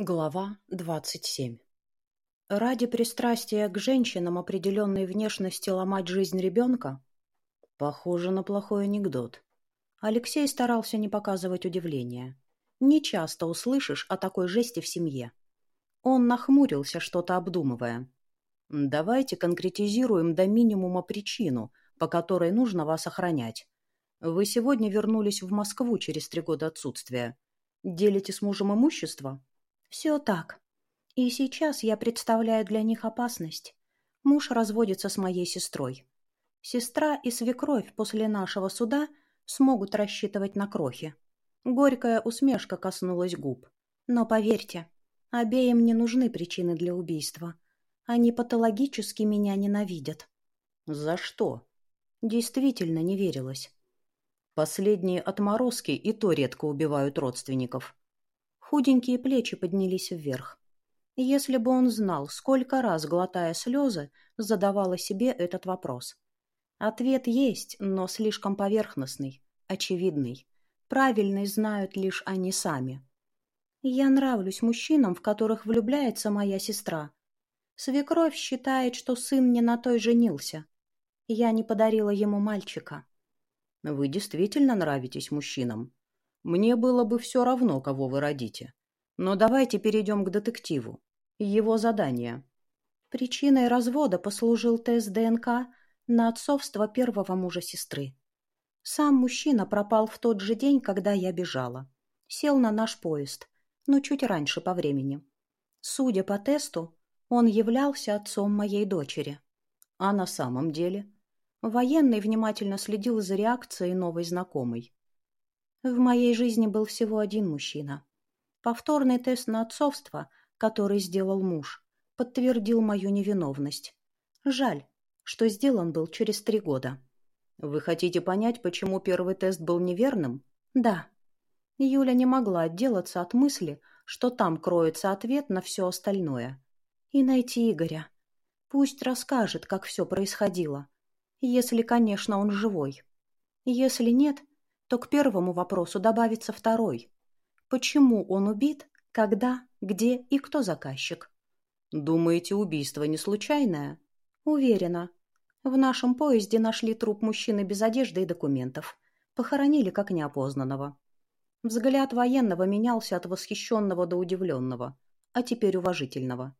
Глава 27 Ради пристрастия к женщинам определенной внешности ломать жизнь ребенка? Похоже на плохой анекдот. Алексей старался не показывать удивления. Не часто услышишь о такой жести в семье. Он нахмурился, что-то обдумывая. «Давайте конкретизируем до минимума причину, по которой нужно вас охранять. Вы сегодня вернулись в Москву через три года отсутствия. Делите с мужем имущество?» Все так. И сейчас я представляю для них опасность. Муж разводится с моей сестрой. Сестра и свекровь после нашего суда смогут рассчитывать на крохи. Горькая усмешка коснулась губ. Но поверьте, обеим не нужны причины для убийства. Они патологически меня ненавидят. За что? Действительно не верилось. Последние отморозки и то редко убивают родственников. Худенькие плечи поднялись вверх. Если бы он знал, сколько раз, глотая слезы, задавала себе этот вопрос. Ответ есть, но слишком поверхностный, очевидный. Правильный знают лишь они сами. Я нравлюсь мужчинам, в которых влюбляется моя сестра. Свекровь считает, что сын не на той женился. Я не подарила ему мальчика. Вы действительно нравитесь мужчинам. Мне было бы все равно, кого вы родите. Но давайте перейдем к детективу. Его задание. Причиной развода послужил тест ДНК на отцовство первого мужа сестры. Сам мужчина пропал в тот же день, когда я бежала. Сел на наш поезд, но чуть раньше по времени. Судя по тесту, он являлся отцом моей дочери. А на самом деле? Военный внимательно следил за реакцией новой знакомой. В моей жизни был всего один мужчина. Повторный тест на отцовство, который сделал муж, подтвердил мою невиновность. Жаль, что сделан был через три года. Вы хотите понять, почему первый тест был неверным? Да. Юля не могла отделаться от мысли, что там кроется ответ на все остальное. И найти Игоря. Пусть расскажет, как все происходило. Если, конечно, он живой. Если нет, то к первому вопросу добавится второй. Почему он убит, когда, где и кто заказчик? Думаете, убийство не случайное? Уверена. В нашем поезде нашли труп мужчины без одежды и документов. Похоронили как неопознанного. Взгляд военного менялся от восхищенного до удивленного, а теперь уважительного.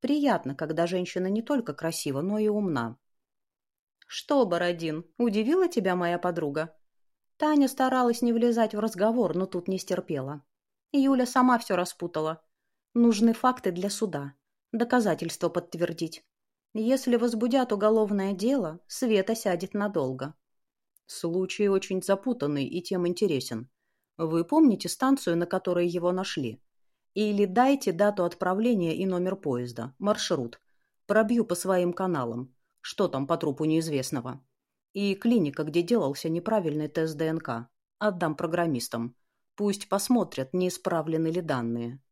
Приятно, когда женщина не только красива, но и умна. «Что, Бородин, удивила тебя моя подруга?» Таня старалась не влезать в разговор, но тут не стерпела. Юля сама все распутала. Нужны факты для суда. Доказательства подтвердить. Если возбудят уголовное дело, Света сядет надолго. Случай очень запутанный и тем интересен. Вы помните станцию, на которой его нашли? Или дайте дату отправления и номер поезда, маршрут. Пробью по своим каналам. Что там по трупу неизвестного? И клиника, где делался неправильный тест ДНК. Отдам программистам. Пусть посмотрят, не исправлены ли данные.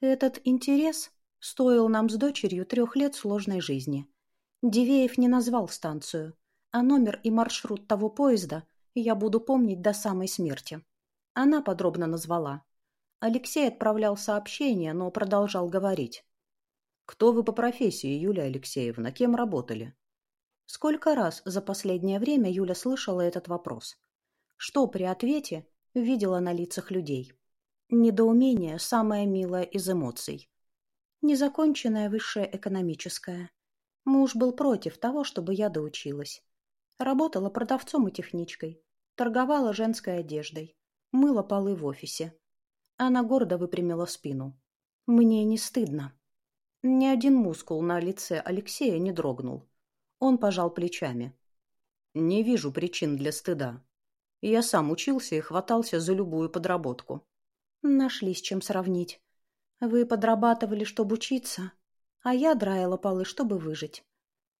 Этот интерес стоил нам с дочерью трех лет сложной жизни. Дивеев не назвал станцию, а номер и маршрут того поезда я буду помнить до самой смерти. Она подробно назвала. Алексей отправлял сообщение, но продолжал говорить. «Кто вы по профессии, Юлия Алексеевна? Кем работали?» Сколько раз за последнее время Юля слышала этот вопрос? Что при ответе видела на лицах людей? Недоумение – самое милое из эмоций. Незаконченная высшая экономическая. Муж был против того, чтобы я доучилась. Работала продавцом и техничкой. Торговала женской одеждой. Мыла полы в офисе. Она гордо выпрямила спину. Мне не стыдно. Ни один мускул на лице Алексея не дрогнул. Он пожал плечами. «Не вижу причин для стыда. Я сам учился и хватался за любую подработку». «Нашли с чем сравнить. Вы подрабатывали, чтобы учиться, а я драила полы, чтобы выжить.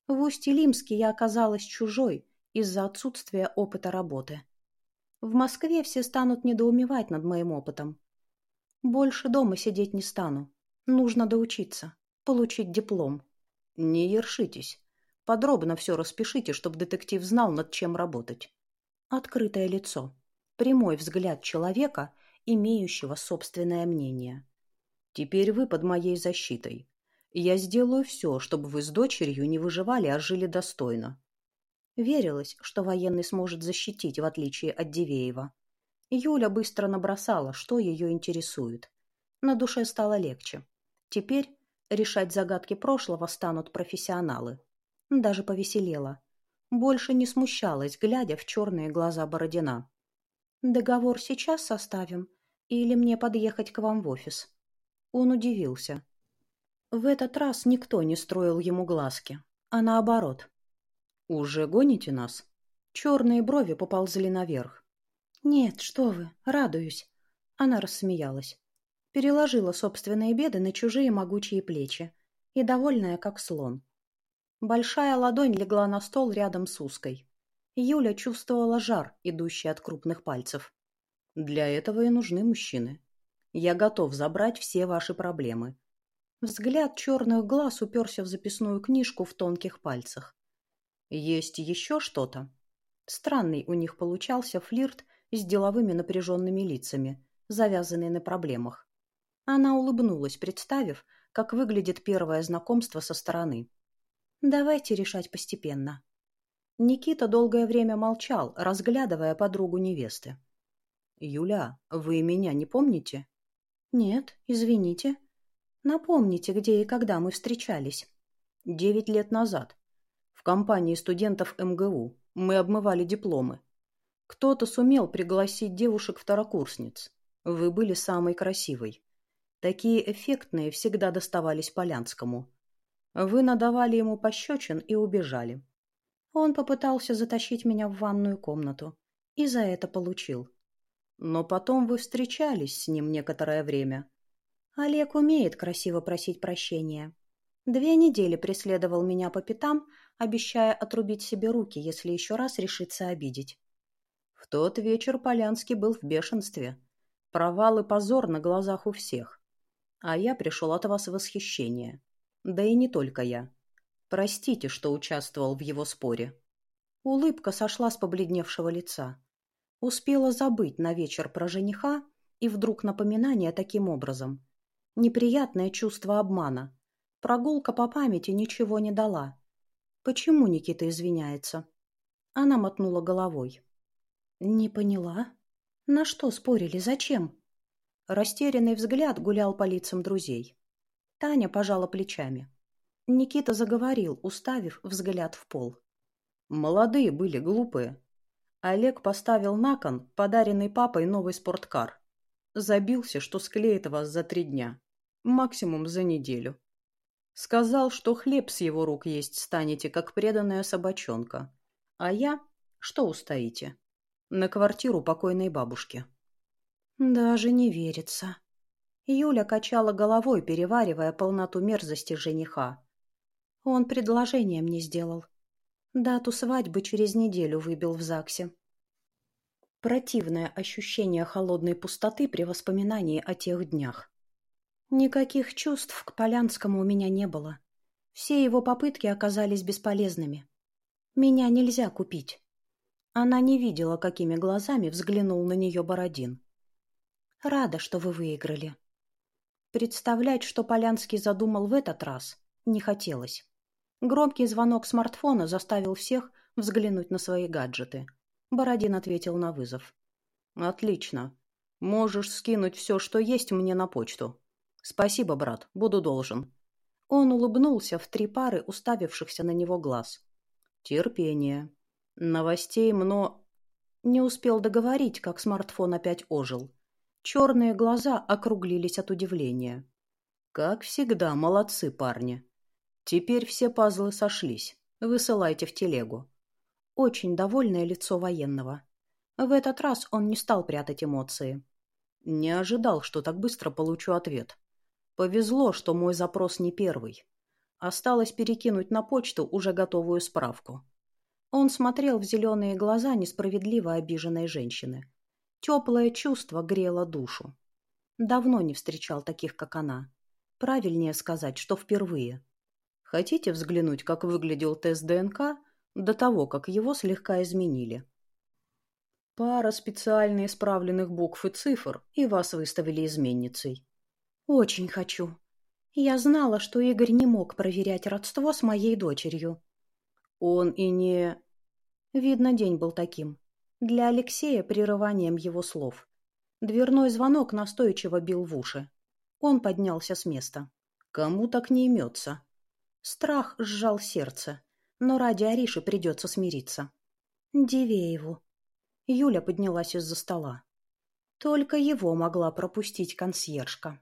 В Усть-Илимске я оказалась чужой из-за отсутствия опыта работы. В Москве все станут недоумевать над моим опытом. Больше дома сидеть не стану. Нужно доучиться, получить диплом». «Не ершитесь. Подробно все распишите, чтобы детектив знал, над чем работать. Открытое лицо. Прямой взгляд человека, имеющего собственное мнение. Теперь вы под моей защитой. Я сделаю все, чтобы вы с дочерью не выживали, а жили достойно. Верилось, что военный сможет защитить, в отличие от Дивеева. Юля быстро набросала, что ее интересует. На душе стало легче. Теперь решать загадки прошлого станут профессионалы. Даже повеселела. Больше не смущалась, глядя в черные глаза Бородина. «Договор сейчас составим? Или мне подъехать к вам в офис?» Он удивился. В этот раз никто не строил ему глазки, а наоборот. «Уже гоните нас?» Черные брови поползли наверх. «Нет, что вы, радуюсь». Она рассмеялась. Переложила собственные беды на чужие могучие плечи. И довольная, как слон. Большая ладонь легла на стол рядом с узкой. Юля чувствовала жар, идущий от крупных пальцев. «Для этого и нужны мужчины. Я готов забрать все ваши проблемы». Взгляд черных глаз уперся в записную книжку в тонких пальцах. «Есть еще что-то?» Странный у них получался флирт с деловыми напряженными лицами, завязанный на проблемах. Она улыбнулась, представив, как выглядит первое знакомство со стороны. Давайте решать постепенно. Никита долгое время молчал, разглядывая подругу невесты. «Юля, вы меня не помните?» «Нет, извините. Напомните, где и когда мы встречались». «Девять лет назад. В компании студентов МГУ. Мы обмывали дипломы. Кто-то сумел пригласить девушек-второкурсниц. Вы были самой красивой. Такие эффектные всегда доставались Полянскому. Вы надавали ему пощечин и убежали. Он попытался затащить меня в ванную комнату. И за это получил. Но потом вы встречались с ним некоторое время. Олег умеет красиво просить прощения. Две недели преследовал меня по пятам, обещая отрубить себе руки, если еще раз решится обидеть. В тот вечер Полянский был в бешенстве. Провал и позор на глазах у всех. А я пришел от вас в восхищение. Да и не только я. Простите, что участвовал в его споре. Улыбка сошла с побледневшего лица. Успела забыть на вечер про жениха и вдруг напоминание таким образом. Неприятное чувство обмана. Прогулка по памяти ничего не дала. Почему Никита извиняется? Она мотнула головой. Не поняла. На что спорили, зачем? Растерянный взгляд гулял по лицам друзей. Таня пожала плечами. Никита заговорил, уставив взгляд в пол. Молодые были, глупые. Олег поставил на кон подаренный папой новый спорткар. Забился, что склеит вас за три дня. Максимум за неделю. Сказал, что хлеб с его рук есть станете, как преданная собачонка. А я? Что устоите? На квартиру покойной бабушки. Даже не верится. Юля качала головой, переваривая полноту мерзости жениха. Он предложение мне сделал. Дату свадьбы через неделю выбил в ЗАГСе. Противное ощущение холодной пустоты при воспоминании о тех днях. Никаких чувств к Полянскому у меня не было. Все его попытки оказались бесполезными. Меня нельзя купить. Она не видела, какими глазами взглянул на нее Бородин. Рада, что вы выиграли. Представлять, что Полянский задумал в этот раз, не хотелось. Громкий звонок смартфона заставил всех взглянуть на свои гаджеты. Бородин ответил на вызов. «Отлично. Можешь скинуть все, что есть, мне на почту. Спасибо, брат, буду должен». Он улыбнулся в три пары уставившихся на него глаз. «Терпение. Новостей мно...» Не успел договорить, как смартфон опять ожил. Черные глаза округлились от удивления. «Как всегда, молодцы, парни. Теперь все пазлы сошлись. Высылайте в телегу». Очень довольное лицо военного. В этот раз он не стал прятать эмоции. «Не ожидал, что так быстро получу ответ. Повезло, что мой запрос не первый. Осталось перекинуть на почту уже готовую справку». Он смотрел в зеленые глаза несправедливо обиженной женщины. Теплое чувство грело душу. Давно не встречал таких, как она. Правильнее сказать, что впервые. Хотите взглянуть, как выглядел тест ДНК до того, как его слегка изменили? Пара специально исправленных букв и цифр, и вас выставили изменницей. Очень хочу. Я знала, что Игорь не мог проверять родство с моей дочерью. Он и не... Видно, день был таким. Для Алексея прерыванием его слов. Дверной звонок настойчиво бил в уши. Он поднялся с места. Кому так не имется? Страх сжал сердце, но ради Ариши придется смириться. Дивееву. Юля поднялась из-за стола. Только его могла пропустить консьержка.